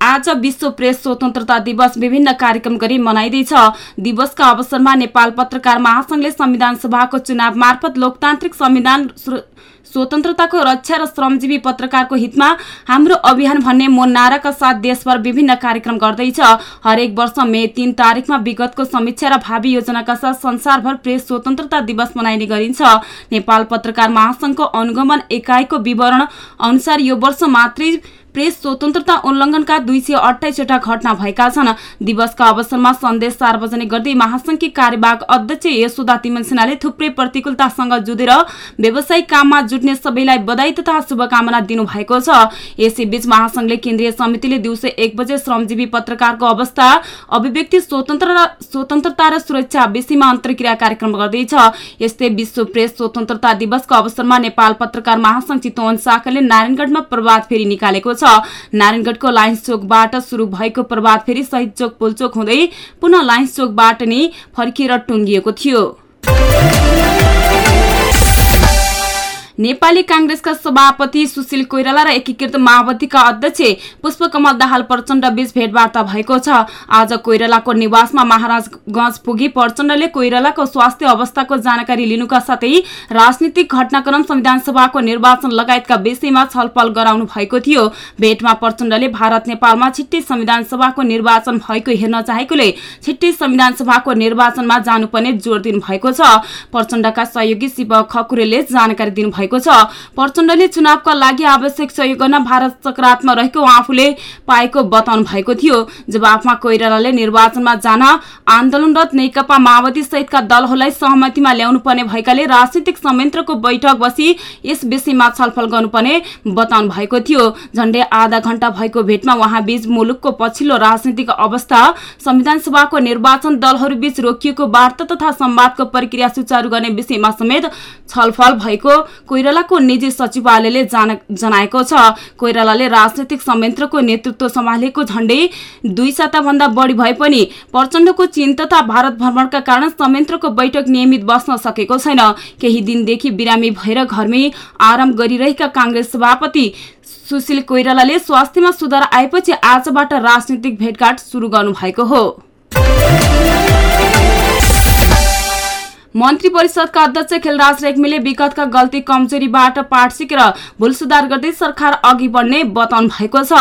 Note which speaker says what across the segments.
Speaker 1: आज विश्व प्रेस स्वतन्त्रता दिवस विभिन्न कार्यक्रम गरी मनाइँदैछ। दिवसका अवसरमा नेपाल पत्रकार महासंघले संविधान सभाको चुनाव मार्फत लोकतान्त्रिक संविधान स्वतन्त्रताको रक्षा र श्रमजीवी पत्रकारको हितमा हाम्रो अभियान भन्ने मोन नाराका साथ देशभर विभिन्न कार्यक्रम गर्दैछ। हरेक वर्ष मे तीन तारिकमा विगतको समीक्षा र भावी योजनाका साथ संसारभर प्रेस स्वतन्त्रता दिवस मनाइने गरिन्छ। नेपाल पत्रकार महासंघको अनुगमन एकाइको विवरण अनुसार यो वर्ष मात्रै प्रेस स्वतन्त्रता उल्लङ्घनका दुई सय अठाइसवटा घटना भएका छन्। दिवसका अवसरमा सन्देश सार्वजनिक गर्दै महासंघकी कार्यवाहक अध्यक्ष यशोदा तिमन सिन्हाले थुप्रै प्रतिकूलतासँग जुधेर व्यावसायिक काममा जुट्ने सबैलाई बधाई तथा शुभकामना दिनुभएको छ। यसैबीच महासंघले केन्द्रीय समितिले दिउँसो एक बजे श्रमजीवी पत्रकारको अवस्था अभिव्यक्ति स्वतन्त्र स्वतन्त्रता र सुरक्षा विषयमा अन्तर्क्रिया कार्यक्रम गर्दैछ। यस्तै विश्व प्रेस स्वतन्त्रता दिवसको अवसरमा नेपाल पत्रकार महासंघ चितवन शाखाले नारायणगढमा प्रभात फेरी निकालेको छ। नारायणगढको लायन्स चोकबाट सुरु भएको प्रभात फेरी शहीद चोक पुलचोक हुँदै पुनः लायन्स चोकबाट नै फर्किएर टुङ्गिएको थियो। नेपाली काङ्ग्रेसका सभापति सुशील कोइराला र एकीकृत माओवादीका अध्यक्ष पुष्पकमल दाहाल प्रचण्ड बीच भेटवार्ता भएको छ। आज कोइरालाको निवासमा महाराजगंज पुगी प्रचण्डले कोइरालाको स्वास्थ्य अवस्थाको जानकारी लिनुका साथै राजनीतिक घटनाक्रम संविधान सभाको निर्वाचन लगायतका विषयमा छलफल गराउनु भएको थियो। भेटमा प्रचण्डले भारत नेपालमा छिट्टै संविधान सभाको निर्वाचन भएको हेर्न चाहेकोले छिट्टै संविधान सभाको निर्वाचनमा जानुपर्ने जोड़ दिनु भएको छ। प्रचण्डका सहयोगी शिव खकुरेले जानकारी दिनुभएको छ। प्रचण्डले चुनावका लागि आवश्यक सहयोग गर्न भारत सकारात्मक रहेको आफूले पाएको बताउनु भएको थियो। जवाफमा कोइरालाले निर्वाचनमा जान आन्दोलनरत नेकपा माओवादी सहितका दलहरूलाई सहमतिमा ल्याउनु पर्ने भएकाले राजनीतिक संयन्त्रको बैठक बसी यस विषयमा छलफल गर्नुपर्ने बताउनु भएको थियो। झण्डै आधा घण्टा भएको भेटमा उहाँ बीच मुलुकको पछिल्लो राजनीतिक अवस्था संविधान सभाको निर्वाचन दलहरू बीच रोकिएको वार्ता तथा संवादको प्रक्रिया सुचारू गर्ने विषयमा समेत छलफल भएको कोइरालाको निजी सचिवालयले जान जनाएको छ। कोइरालाले राजनैतिक संयन्त्रको नेतृत्व सम्हालेको झण्डै दुई साताभन्दा बढी भए पनि प्रचण्डको चीन तथा भारत भ्रमणका कारण संयन्त्रको बैठक नियमित बस्न सकेको छैन। केही दिनदेखि बिरामी भएर घरमै आराम गरिरहेका काङ्ग्रेस सभापति सुशील कोइरालाले स्वास्थ्यमा सुधार आएपछि आजबाट राजनीतिक भेटघाट सुरु गर्नुभएको हो। मन्त्री परिषदका अध्यक्ष खेलराज रेग्मीले विगतका गल्ती कमजोरीबाट पाठ सिकेर भूल सुधार गर्दै सरकार अघि बढ्ने बताउनु भएको छ।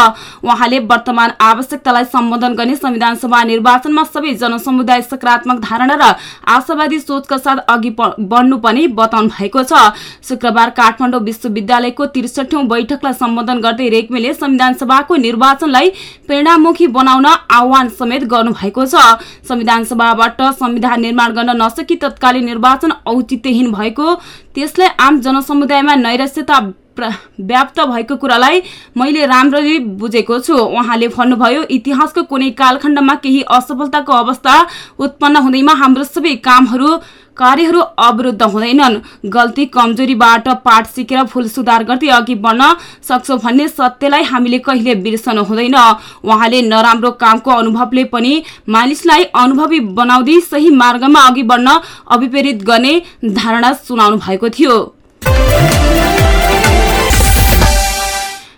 Speaker 1: उहाँले वर्तमान आवश्यकतालाई सम्बोधन गर्ने संविधान सभा निर्वाचनमा सबै जनसमुदाय सकारात्मक धारणा र आशावादी सोचका साथ अघि बढ्नु पनि बताउनु भएको छ। शुक्रबार काठमाडौँ विश्वविद्यालयको त्रिसठौं बैठकलाई सम्बोधन गर्दै रेग्मीले संविधान सभाको निर्वाचनलाई प्रेरणामुखी बनाउन आह्वान समेत गर्नुभएको छ। संविधान सभाबाट संविधान निर्माण गर्न नसकी तत्कालीन निर्वाचन औचित्यहीन भएको त्यसलाई आम जनसमुदायमा नैराश्यता प्र- व्याप्त भएको कुरालाई मैले राम्ररी बुझेको छु। उहाँले भन्नुभयो इतिहासको कुनै कालखण्डमा केही असफलताको अवस्था उत्पन्न हुँदैमा हाम्रो सबै कामहरू कार्यहरू अवरुद्ध हुँदैनन्। गल्ती कमजोरीबाट पाठ सिकेर भूल सुधार गर्दै अघि बढ्न सक्छौ भन्ने सत्यलाई हामीले कहिले बिर्सनु हुँदैन। उहाँले नराम्रो कामको अनुभवले पनि मानिसलाई अनुभवी बनाउँदै सही मार्गमा अघि बढ्न अभिप्रेरित गर्ने धारणा सुनाउनु भएको थियो।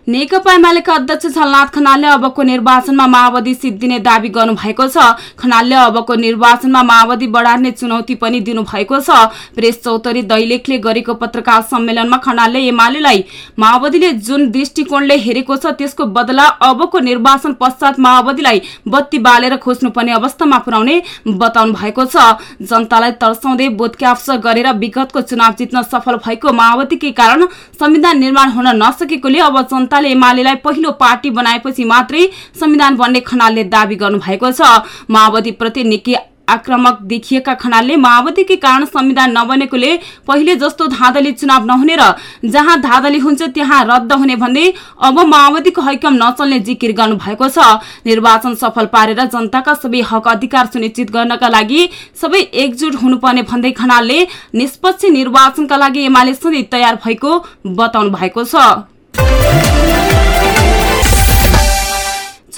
Speaker 1: नेकपा एमालेका अध्यक्ष झलनाथ खनालले अबको निर्वाचनमा माओवादी सिद्धिने दावी गर्नु भएको छ। खनालले अबको निर्वाचनमा माओवादी बढार्ने चुनौती पनि दिनुभएको छ। प्रेस चौधरी दैलेखले गरेको पत्रकार सम्मेलनमा खनालले एमालेलाई माओवादीले जुन दृष्टिकोणले हेरेको छ त्यसको बदला अबको निर्वाचन पश्चात माओवादीलाई बत्ती बालेर खोज्नुपर्ने अवस्थामा पुर्याउने बताउनु भएको छ। जनतालाई तर्साउँदै बोधक्याप्स गरेर विगतको चुनाव जित्न सफल भएको माओवादीकै कारण संविधान निर्माण हुन नसकेकोले अब जनता जनताले एमालेलाई पहिलो पार्टी बनाएपछि मात्रै संविधान बन्ने खनालले दावी गर्नु भएको छ। माओवादी प्रति निकै आक्रामक देखिएका खनालले माओवादीकै कारण संविधान नबनेकोले पहिले जस्तो धाँधली चुनाव नहुने र जहाँ धाँधली हुन्छ त्यहाँ रद्द हुने भन्दै अब माओवादीको हैकम नचल्ने जिकिर गर्नु भएको छ। निर्वाचन सफल पारेर जनताका सबै हक अधिकार सुनिश्चित गर्नका लागि सबै एकजुट हुनुपर्ने भन्दै खनालले निष्पक्ष निर्वाचनका लागि एमाले सधैँ तयार भएको बताउनु भएको छ।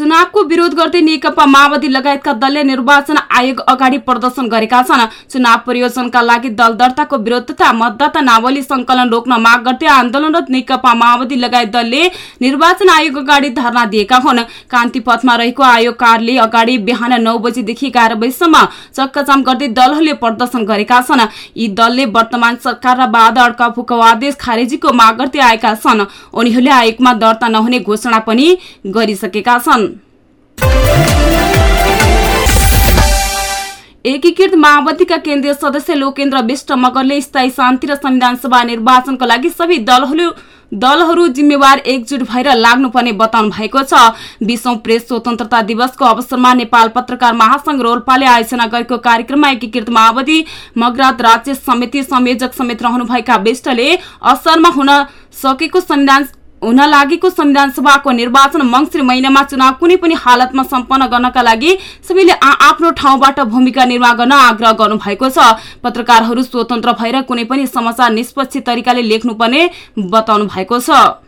Speaker 1: चुनावको विरोध गर्दै नेकपा माओवादी लगायतका दलले निर्वाचन आयोग अगाडि प्रदर्शन गरेका छन्। चुनाव परियोजनका लागि दल दर्ताको विरोध तथा मतदाता नावली संकलन रोक्न माग गर्दै आन्दोलनरत नेकपा माओवादी लगायत दलले निर्वाचन आयोग अगाडि धरना दिएका हुन्। कान्ति पथमा रहेको आयोग कार्यालय अगाडि बिहान नौ बजीदेखि एघार बजीसम्म चक्काजाम गर्दै दलहरूले प्रदर्शन गरेका छन्। यी दलले वर्तमान सरकार र बाद अड्का आदेश खारेजीको माग गर्दै आएका छन्। उनीहरूले आयोगमा दर्ता नहुने घोषणा पनि गरिसकेका छन्। एकीकृत माओवादीका केन्द्रीय सदस्य लोकेन्द्र विष्ट मगरले स्थायी शान्ति र संविधान सभा निर्वाचनको लागि सबै दलहरू दलहरू जिम्मेवार एकजुट भएर लाग्नुपर्ने बताउनु भएको छ। विश्व प्रेस स्वतन्त्रता दिवसको अवसरमा नेपाल पत्रकार महासंघ रोल्पाले आयोजना गरेको कार्यक्रममा एकीकृत माओवादी मगरात राज्य समिति संयोजक समेत रहनुभएका विष्टले असरमा हुन सकेको संविधान हुन लागेको संविधान सभाको निर्वाचन मंगिर महिनामा चुनाव कुनै पनि हालतमा सम्पन्न गर्नका लागि सबैले आफ्नो ठाउँबाट भूमिका निर्वाह गर्न आग्रह गर्नु भएको छ। पत्रकारहरू स्वतन्त्र भएर कुनै पनि समाचार निष्पक्ष तरिकाले लेख्नुपर्ने बताउनु भएको छ।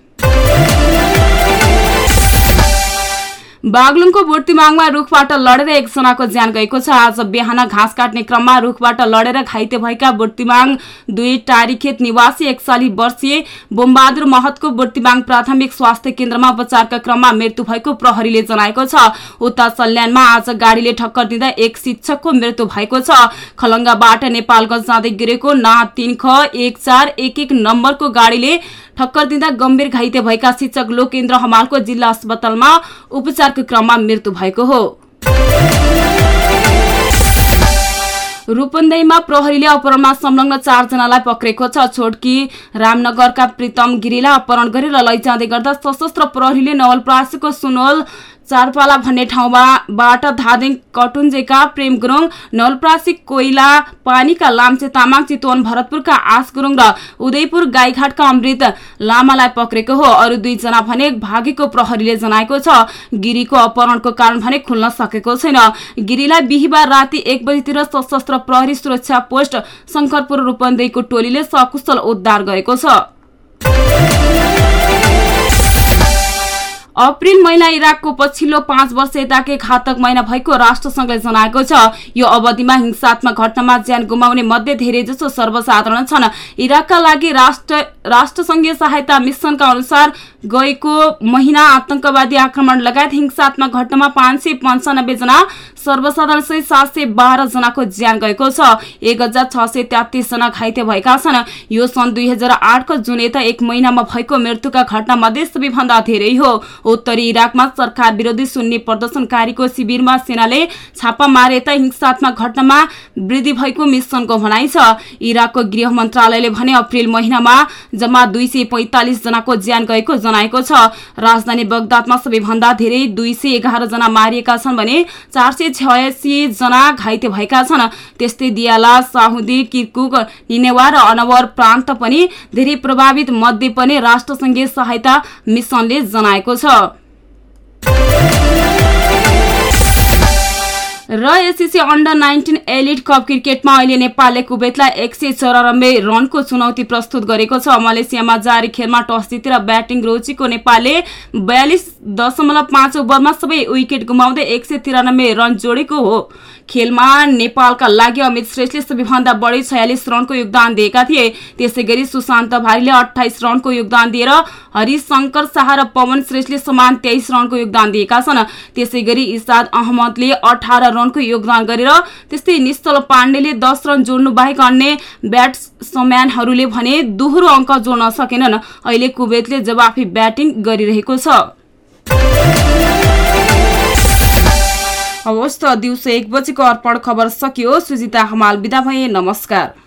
Speaker 1: बागलुङको बुर्तिमाङमा रुखबाट लडेर एकजनाको ज्यान गएको छ। आज बिहान घाँस काट्ने क्रममा रुखबाट लडेर घाइते भएका बुर्तिमाङ दुई टारीखेत निवासी एकचालिस वर्षीय बोमबहादुर महतको बुर्तिमाङ प्राथमिक स्वास्थ्य केन्द्रमा उपचारका क्रममा मृत्यु भएको प्रहरीले जनाएको छ। उता सल्यानमा आज गाडीले ठक्कर दिँदा एक शिक्षकको मृत्यु भएको छ। खलङ्गाबाट नेपालगंज जाँदै गिरेको ना तीन ख एक चार एक एक नम्बरको गाडीले ठक्कर दिँदा गम्भीर घाइते भएका शिक्षक लोकेन्द्र हमालको जिल्ला अस्पतालमा उपचारको क्रममा मृत्यु भएको हो। रूपन्देहीमा प्रहरीले अपहरणमा संलग्न चारजनालाई पक्रेको छ। छोटकी रामनगरका प्रितम गिरीलाई अपहरण गरेर लैजाँदै गर्दा सशस्त्र प्रहरीले नवलप्रासीको सुनोल चारपाला भन्ने ठाउँबाट धादिङ कटुन्जेका प्रेम गुरुङ नलप्रासी कोइला पानीका लाम्चे तामाङ चितवन भरतपुरका आस गुरुङ र उदयपुर गाईघाटका अमृत लामालाई पक्रेको हो। अरू दुईजना भने भागेको प्रहरीले जनाएको छ। गिरीको अपहरणको कारण भने खुल्न सकेको छैन। गिरीलाई बिहिबार राति एक बजीतिर सशस्त्र प्रहरी सुरक्षा पोस्ट शङ्करपुर रूपन्देहीको टोलीले सकुशल उद्धार गरेको छ। अप्रेल महिना इराकको पछिल्लो पाँच वर्ष यताकै घातक महिना भएको राष्ट्रसङ्घले जनाएको छ। यो अवधिमा हिंसात्मक घटनामा ज्यान गुमाउने मध्ये धेरैजसो सर्वसाधारण छन्। इराकका लागि राष्ट्र राष्ट्रसङ्घीय सहायता मिसनका अनुसार गएको महिना आतंकवादी आक्रमण लगायत हिंसात्मक घटनामा पाँच सय पन्चानब्बे जना सर्वसाधारण सहित सात सय बाह्र जनाको ज्यान गएको छ। एक हजार छ सय तेत्तिस जना घाइते भएका छन्। यो सन् दुई हजार आठको जुन यता एक महिनामा भएको मृत्युका घटना मध्ये सबैभन्दा धेरै हो। उत्तरी इराकमा सरकार विरोधी सुन्ने प्रदर्शनकारीको शिविरमा सेनाले छापा मारे यता हिंसात्मक घटनामा वृद्धि भएको मिसनको भनाइ छ। इराकको गृह मन्त्रालयले भने अप्रेल महिनामा जम्मा दुई जनाको ज्यान गएको जनाएको छ। राजधानी बगदादमा सबैभन्दा धेरै दुई सय एघार जना मारिएका छन् भने चार सय छयासी जना घाइते भएका छन्। त्यस्तै दियाला साहुदी किर्कुक निनेवा र अनवर प्रान्त पनि धेरै प्रभावित मध्ये पनि राष्ट्रसङ्घीय सहायता मिसनले जनाएको छ। र ACC under nineteen elite cup क्रिकेटमा अहिले नेपालले कुवेतलाई एक सय चौरानब्बे रनको चुनौती प्रस्तुत गरेको छ। मलेसियामा जारी खेलमा टस जितेर ब्याटिङ रोचीको नेपालले बयालिस दशमलव पाँच ओभरमा सबै विकेट गुमाउँदै एक सय तिरानब्बे रन जोडेको हो। खेलमा नेपालका लागि अमित श्रेष्ठले सबैभन्दा बढी छयालिस रनको योगदान दिएका थिए। त्यसै गरी सुशान्त भारीले अठाइस रनको योगदान दिएर हरिशङ्कर शाह र पवन श्रेष्ठले समान तेइस रनको योगदान दिएका छन्। त्यसै गरी इसाद अहमदले अठार रनको योगदान गरेर त्यस्तै निश्चल पाण्डेले दस रन जोड्नु बाहेक अन्य ब्याट्सम्यानहरूले भने दोहोरो अङ्क जोड्न सकेनन्। अहिले कुवेतले जवाफी ब्याटिङ गरिरहेको छ। हवस् त दिउँसो एक बजीको अर्पण खबर सकियो। सुजिता हमाल बिदा भए। नमस्कार।